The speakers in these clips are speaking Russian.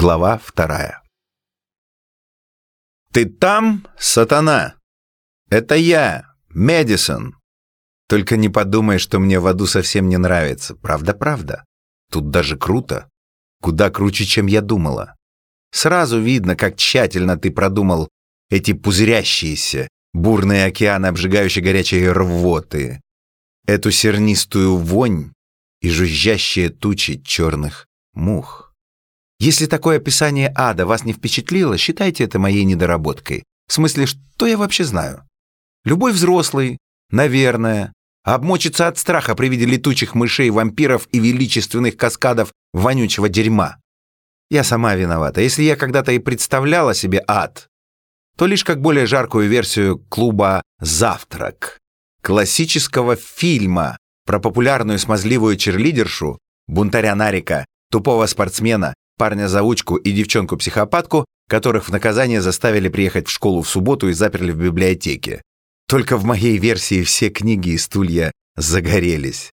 Глава вторая. «Ты там, сатана? Это я, Медисон. Только не подумай, что мне в аду совсем не нравится. Правда-правда. Тут даже круто. Куда круче, чем я думала. Сразу видно, как тщательно ты продумал эти пузырящиеся, бурные океаны обжигающей горячей рвоты, эту сернистую вонь и жужжащие тучи черных мух. Если такое описание ада вас не впечатлило, считайте это моей недоработкой. В смысле, что я вообще знаю? Любой взрослый, наверное, обмочится от страха при виде летучих мышей, вампиров и величественных каскадов вонючего дерьма. Я сама виновата. Если я когда-то и представляла себе ад, то лишь как более жаркую версию клуба «Завтрак», классического фильма про популярную смазливую черлидершу, бунтаря Нарика, тупого спортсмена парня-заучку и девчонку-психопатку, которых в наказание заставили приехать в школу в субботу и заперли в библиотеке. Только в моей версии все книги и стулья загорелись.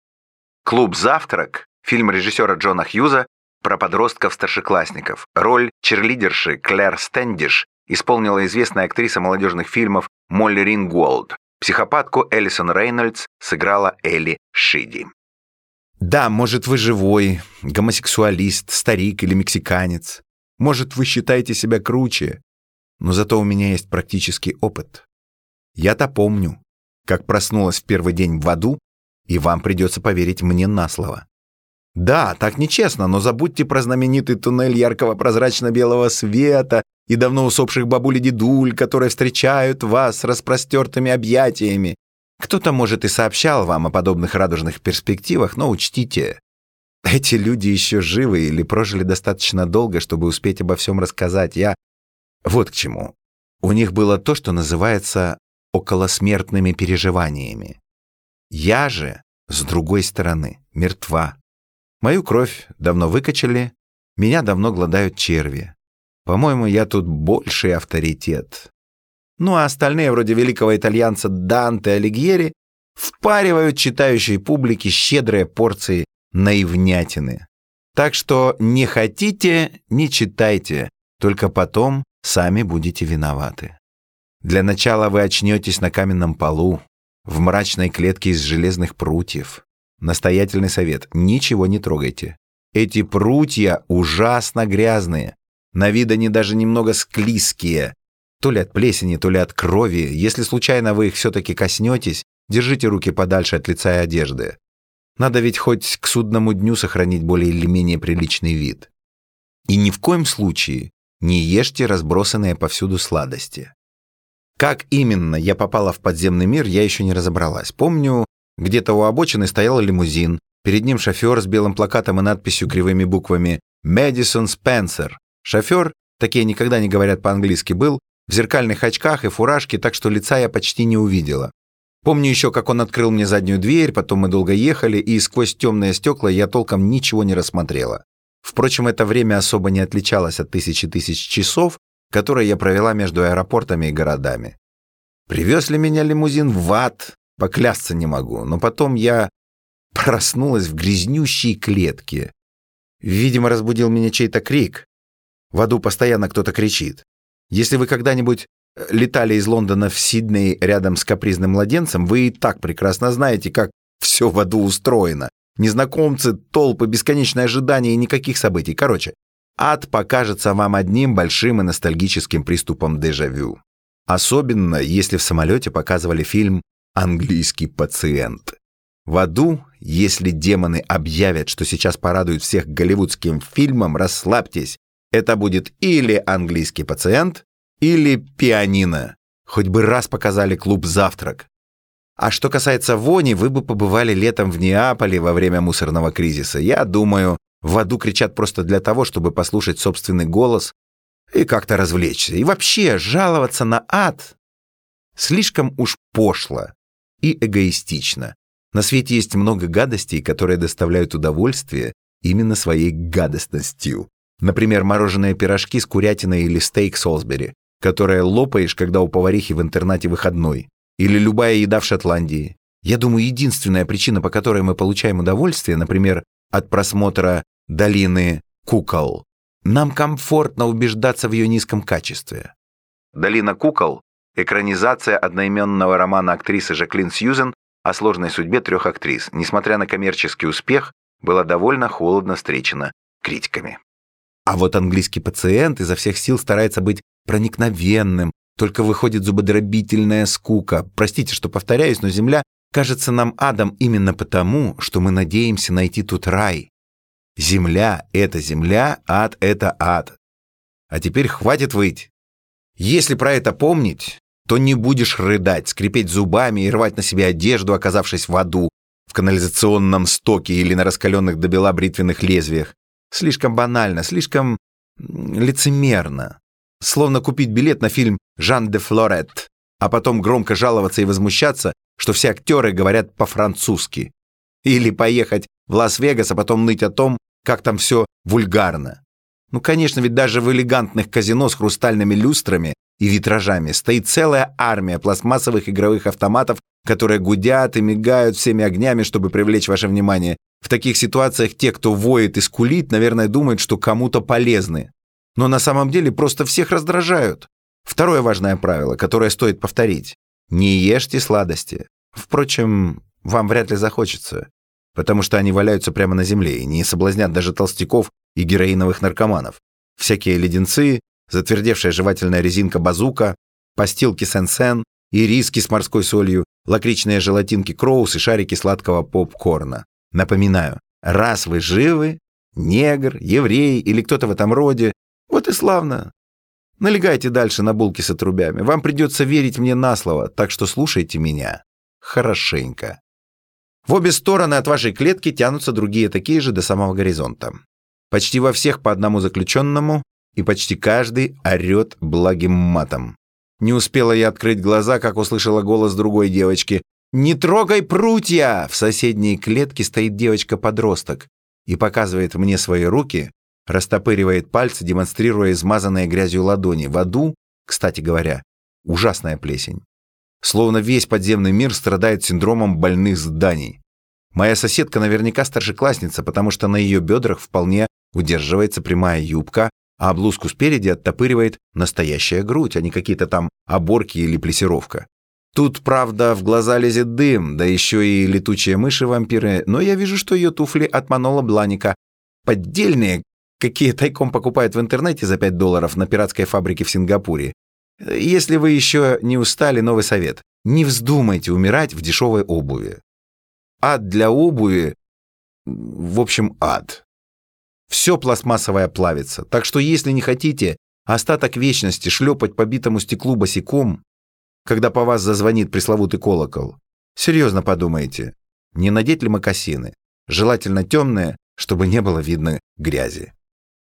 «Клуб «Завтрак» — фильм режиссера Джона Хьюза про подростков-старшеклассников. Роль черлидерши Клэр Стэндиш исполнила известная актриса молодежных фильмов Молли Рингуолд. Психопатку Элисон Рейнольдс сыграла Элли Шиди. Да, может, вы живой, гомосексуалист, старик или мексиканец. Может, вы считаете себя круче. Но зато у меня есть практический опыт. Я-то помню, как проснулась в первый день в аду, и вам придется поверить мне на слово. Да, так нечестно, но забудьте про знаменитый туннель яркого прозрачно-белого света и давно усопших бабуль и дедуль, которые встречают вас с распростертыми объятиями кто-то, может, и сообщал вам о подобных радужных перспективах, но учтите, эти люди еще живы или прожили достаточно долго, чтобы успеть обо всем рассказать. Я... Вот к чему. У них было то, что называется околосмертными переживаниями. Я же, с другой стороны, мертва. Мою кровь давно выкачали, меня давно гладают черви. По-моему, я тут больший авторитет. Ну а остальные, вроде великого итальянца Данте Алигьери, впаривают читающей публике щедрые порции наивнятины. Так что не хотите, не читайте, только потом сами будете виноваты. Для начала вы очнетесь на каменном полу, в мрачной клетке из железных прутьев. Настоятельный совет – ничего не трогайте. Эти прутья ужасно грязные, на вид они даже немного склизкие, то ли от плесени, то ли от крови. Если случайно вы их все-таки коснетесь, держите руки подальше от лица и одежды. Надо ведь хоть к судному дню сохранить более или менее приличный вид. И ни в коем случае не ешьте разбросанные повсюду сладости. Как именно я попала в подземный мир, я еще не разобралась. Помню, где-то у обочины стоял лимузин, перед ним шофер с белым плакатом и надписью кривыми буквами «Мэдисон Спенсер». Шофер, такие никогда не говорят по-английски, был в зеркальных очках и фуражке, так что лица я почти не увидела. Помню еще, как он открыл мне заднюю дверь, потом мы долго ехали, и сквозь темные стекла я толком ничего не рассмотрела. Впрочем, это время особо не отличалось от тысячи тысяч часов, которые я провела между аэропортами и городами. Привез ли меня лимузин в ад, поклясться не могу, но потом я проснулась в грязнющей клетке. Видимо, разбудил меня чей-то крик. В аду постоянно кто-то кричит. Если вы когда-нибудь э, летали из Лондона в Сидней рядом с капризным младенцем, вы и так прекрасно знаете, как все в аду устроено. Незнакомцы, толпы, бесконечное ожидание и никаких событий. Короче, ад покажется вам одним большим и ностальгическим приступом дежавю. Особенно, если в самолете показывали фильм «Английский пациент». В аду, если демоны объявят, что сейчас порадуют всех голливудским фильмом, расслабьтесь, это будет или английский пациент, или пианино. Хоть бы раз показали клуб «Завтрак». А что касается вони, вы бы побывали летом в Неаполе во время мусорного кризиса. Я думаю, в аду кричат просто для того, чтобы послушать собственный голос и как-то развлечься. И вообще, жаловаться на ад слишком уж пошло и эгоистично. На свете есть много гадостей, которые доставляют удовольствие именно своей гадостностью. Например, мороженые пирожки с курятиной или стейк Солсбери, которые лопаешь, когда у поварихи в интернате выходной. Или любая еда в Шотландии. Я думаю, единственная причина, по которой мы получаем удовольствие, например, от просмотра «Долины кукол», нам комфортно убеждаться в ее низком качестве. «Долина кукол» — экранизация одноименного романа актрисы Жаклин Сьюзен о сложной судьбе трех актрис, несмотря на коммерческий успех, была довольно холодно встречена критиками. А вот английский пациент изо всех сил старается быть проникновенным, только выходит зубодробительная скука. Простите, что повторяюсь, но Земля кажется нам адом именно потому, что мы надеемся найти тут рай. Земля — это земля, ад — это ад. А теперь хватит выть. Если про это помнить, то не будешь рыдать, скрипеть зубами и рвать на себе одежду, оказавшись в аду, в канализационном стоке или на раскаленных до бела бритвенных лезвиях. Слишком банально, слишком лицемерно. Словно купить билет на фильм «Жан де Флорет», а потом громко жаловаться и возмущаться, что все актеры говорят по-французски. Или поехать в Лас-Вегас, а потом ныть о том, как там все вульгарно. Ну, конечно, ведь даже в элегантных казино с хрустальными люстрами и витражами стоит целая армия пластмассовых игровых автоматов, которые гудят и мигают всеми огнями, чтобы привлечь ваше внимание. В таких ситуациях те, кто воет и скулит, наверное, думают, что кому-то полезны. Но на самом деле просто всех раздражают. Второе важное правило, которое стоит повторить. Не ешьте сладости. Впрочем, вам вряд ли захочется потому что они валяются прямо на земле и не соблазнят даже толстяков и героиновых наркоманов. Всякие леденцы, затвердевшая жевательная резинка базука, постилки сен-сен, ириски с морской солью, лакричные желатинки кроус и шарики сладкого попкорна. Напоминаю, раз вы живы, негр, еврей или кто-то в этом роде, вот и славно. Налегайте дальше на булки с отрубями. Вам придется верить мне на слово, так что слушайте меня хорошенько. В обе стороны от вашей клетки тянутся другие такие же до самого горизонта. Почти во всех по одному заключенному, и почти каждый орет благим матом. Не успела я открыть глаза, как услышала голос другой девочки. «Не трогай прутья!» В соседней клетке стоит девочка-подросток и показывает мне свои руки, растопыривает пальцы, демонстрируя измазанные грязью ладони. В аду, кстати говоря, ужасная плесень. Словно весь подземный мир страдает синдромом больных зданий. Моя соседка наверняка старшеклассница, потому что на ее бедрах вполне удерживается прямая юбка, а блузку спереди оттопыривает настоящая грудь, а не какие-то там оборки или плесировка. Тут, правда, в глаза лезет дым, да еще и летучие мыши-вампиры, но я вижу, что ее туфли от Манола Бланика. Поддельные, какие тайком покупают в интернете за 5 долларов на пиратской фабрике в Сингапуре. Если вы еще не устали, новый совет. Не вздумайте умирать в дешевой обуви. Ад для обуви, в общем, ад. Все пластмассовое плавится, так что если не хотите остаток вечности шлепать по битому стеклу босиком, когда по вас зазвонит пресловутый колокол, серьезно подумайте, не надеть ли мокасины, желательно темные, чтобы не было видно грязи.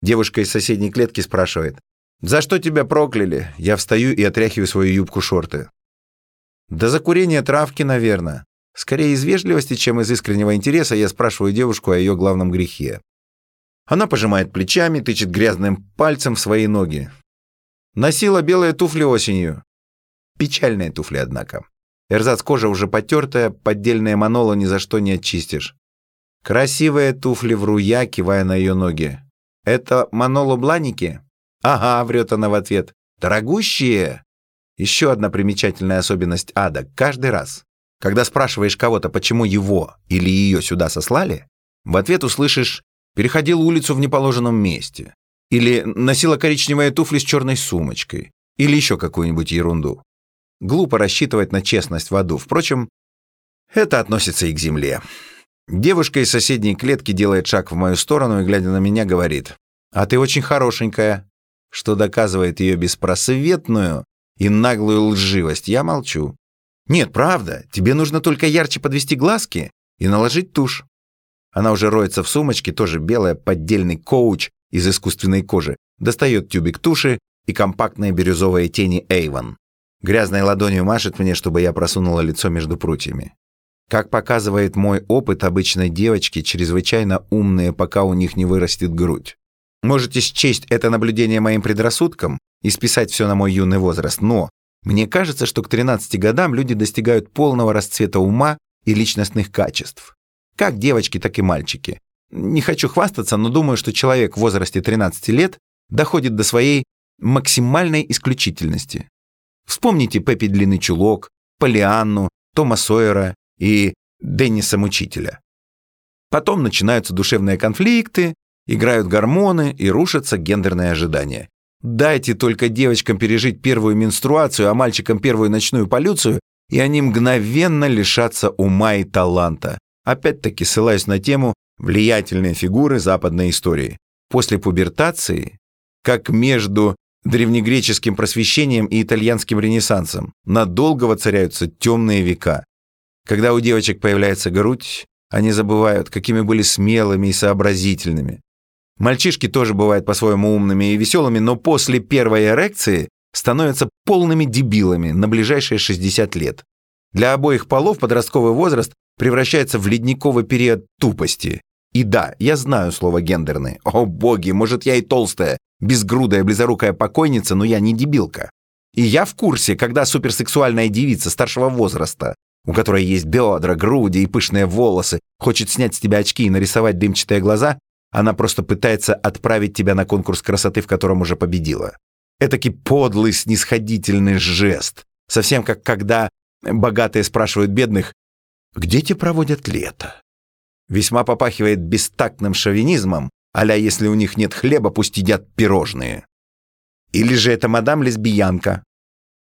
Девушка из соседней клетки спрашивает, «За что тебя прокляли?» Я встаю и отряхиваю свою юбку-шорты. «Да за курение травки, наверное. Скорее из вежливости, чем из искреннего интереса, я спрашиваю девушку о ее главном грехе. Она пожимает плечами, тычет грязным пальцем в свои ноги. Носила белые туфли осенью. Печальные туфли, однако. Эрзац кожа уже потертая, поддельные манола ни за что не очистишь. Красивые туфли вру я, кивая на ее ноги. Это маноло бланики? «Ага», — врет она в ответ. «Дорогущие!» Еще одна примечательная особенность ада. Каждый раз, когда спрашиваешь кого-то, почему его или ее сюда сослали, в ответ услышишь «переходил улицу в неположенном месте» или «носила коричневые туфли с черной сумочкой» или еще какую-нибудь ерунду. Глупо рассчитывать на честность в аду. Впрочем, это относится и к земле. Девушка из соседней клетки делает шаг в мою сторону и, глядя на меня, говорит, «А ты очень хорошенькая» что доказывает ее беспросветную и наглую лживость, я молчу. Нет, правда, тебе нужно только ярче подвести глазки и наложить тушь. Она уже роется в сумочке, тоже белая, поддельный коуч из искусственной кожи, достает тюбик туши и компактные бирюзовые тени Эйвон. Грязной ладонью машет мне, чтобы я просунула лицо между прутьями. Как показывает мой опыт, обычной девочки чрезвычайно умные, пока у них не вырастет грудь. Можете счесть это наблюдение моим предрассудком и списать все на мой юный возраст, но мне кажется, что к 13 годам люди достигают полного расцвета ума и личностных качеств. Как девочки, так и мальчики. Не хочу хвастаться, но думаю, что человек в возрасте 13 лет доходит до своей максимальной исключительности. Вспомните Пеппи Длинный Чулок, Полианну, Тома Сойера и Денниса Мучителя. Потом начинаются душевные конфликты, играют гормоны и рушатся гендерные ожидания. Дайте только девочкам пережить первую менструацию, а мальчикам первую ночную полюцию, и они мгновенно лишатся ума и таланта. Опять-таки ссылаюсь на тему влиятельные фигуры западной истории. После пубертации, как между древнегреческим просвещением и итальянским ренессансом, надолго воцаряются темные века. Когда у девочек появляется грудь, они забывают, какими были смелыми и сообразительными. Мальчишки тоже бывают по-своему умными и веселыми, но после первой эрекции становятся полными дебилами на ближайшие 60 лет. Для обоих полов подростковый возраст превращается в ледниковый период тупости. И да, я знаю слово гендерный. О боги, может я и толстая, безгрудая, близорукая покойница, но я не дебилка. И я в курсе, когда суперсексуальная девица старшего возраста, у которой есть бедра, груди и пышные волосы, хочет снять с тебя очки и нарисовать дымчатые глаза, она просто пытается отправить тебя на конкурс красоты, в котором уже победила. Этакий подлый, снисходительный жест. Совсем как когда богатые спрашивают бедных, где те проводят лето? Весьма попахивает бестактным шовинизмом, аля если у них нет хлеба, пусть едят пирожные. Или же это мадам лесбиянка.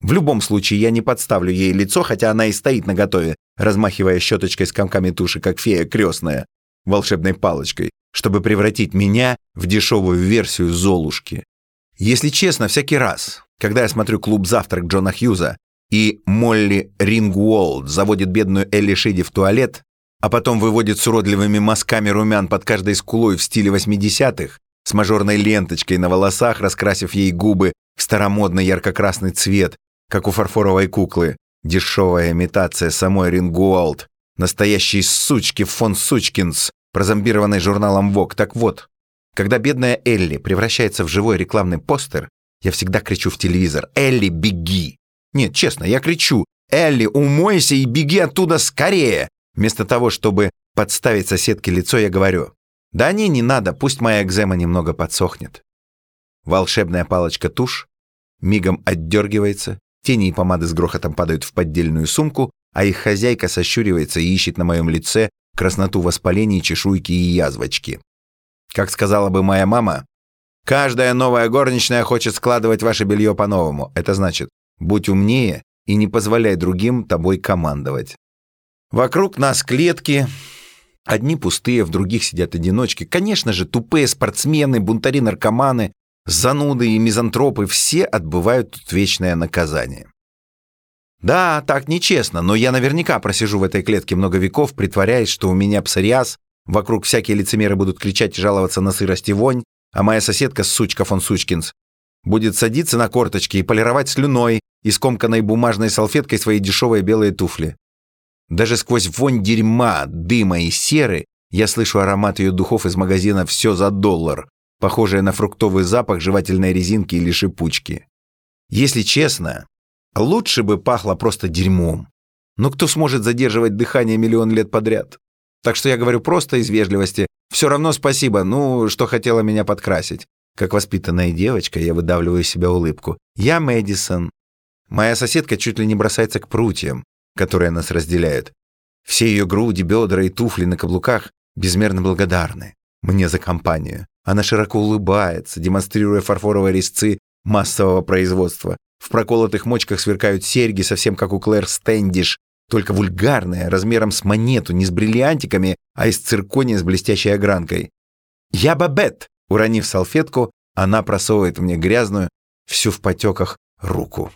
В любом случае, я не подставлю ей лицо, хотя она и стоит наготове, размахивая щеточкой с комками туши, как фея крестная, волшебной палочкой, чтобы превратить меня в дешевую версию Золушки. Если честно, всякий раз, когда я смотрю «Клуб завтрак» Джона Хьюза и Молли Рингуолд заводит бедную Элли Шиди в туалет, а потом выводит с уродливыми мазками румян под каждой скулой в стиле 80-х, с мажорной ленточкой на волосах, раскрасив ей губы в старомодный ярко-красный цвет, как у фарфоровой куклы, дешевая имитация самой Рингуолд, настоящие сучки фон Сучкинс, прозомбированной журналом Vogue. Так вот, когда бедная Элли превращается в живой рекламный постер, я всегда кричу в телевизор «Элли, беги!» Нет, честно, я кричу «Элли, умойся и беги оттуда скорее!» Вместо того, чтобы подставить соседке лицо, я говорю «Да не, не надо, пусть моя экзема немного подсохнет». Волшебная палочка тушь мигом отдергивается, тени и помады с грохотом падают в поддельную сумку, а их хозяйка сощуривается и ищет на моем лице красноту воспалений, чешуйки и язвочки. Как сказала бы моя мама, каждая новая горничная хочет складывать ваше белье по-новому. Это значит, будь умнее и не позволяй другим тобой командовать. Вокруг нас клетки, одни пустые, в других сидят одиночки. Конечно же, тупые спортсмены, бунтари-наркоманы, зануды и мизантропы все отбывают тут вечное наказание. Да, так нечестно, но я наверняка просижу в этой клетке много веков, притворяясь, что у меня псориаз, вокруг всякие лицемеры будут кричать и жаловаться на сырость и вонь, а моя соседка, сучка фон Сучкинс, будет садиться на корточки и полировать слюной и скомканной бумажной салфеткой свои дешевые белые туфли. Даже сквозь вонь дерьма, дыма и серы я слышу аромат ее духов из магазина «Все за доллар», похожее на фруктовый запах жевательной резинки или шипучки. Если честно, Лучше бы пахло просто дерьмом. Но кто сможет задерживать дыхание миллион лет подряд? Так что я говорю просто из вежливости. Все равно спасибо, ну, что хотела меня подкрасить. Как воспитанная девочка, я выдавливаю из себя улыбку. Я Мэдисон. Моя соседка чуть ли не бросается к прутьям, которые нас разделяют. Все ее груди, бедра и туфли на каблуках безмерно благодарны мне за компанию. Она широко улыбается, демонстрируя фарфоровые резцы массового производства. В проколотых мочках сверкают серьги, совсем как у Клэр Стэндиш, только вульгарные, размером с монету, не с бриллиантиками, а из циркония с блестящей огранкой. «Я Бабет!» Уронив салфетку, она просовывает мне грязную, всю в потеках, руку.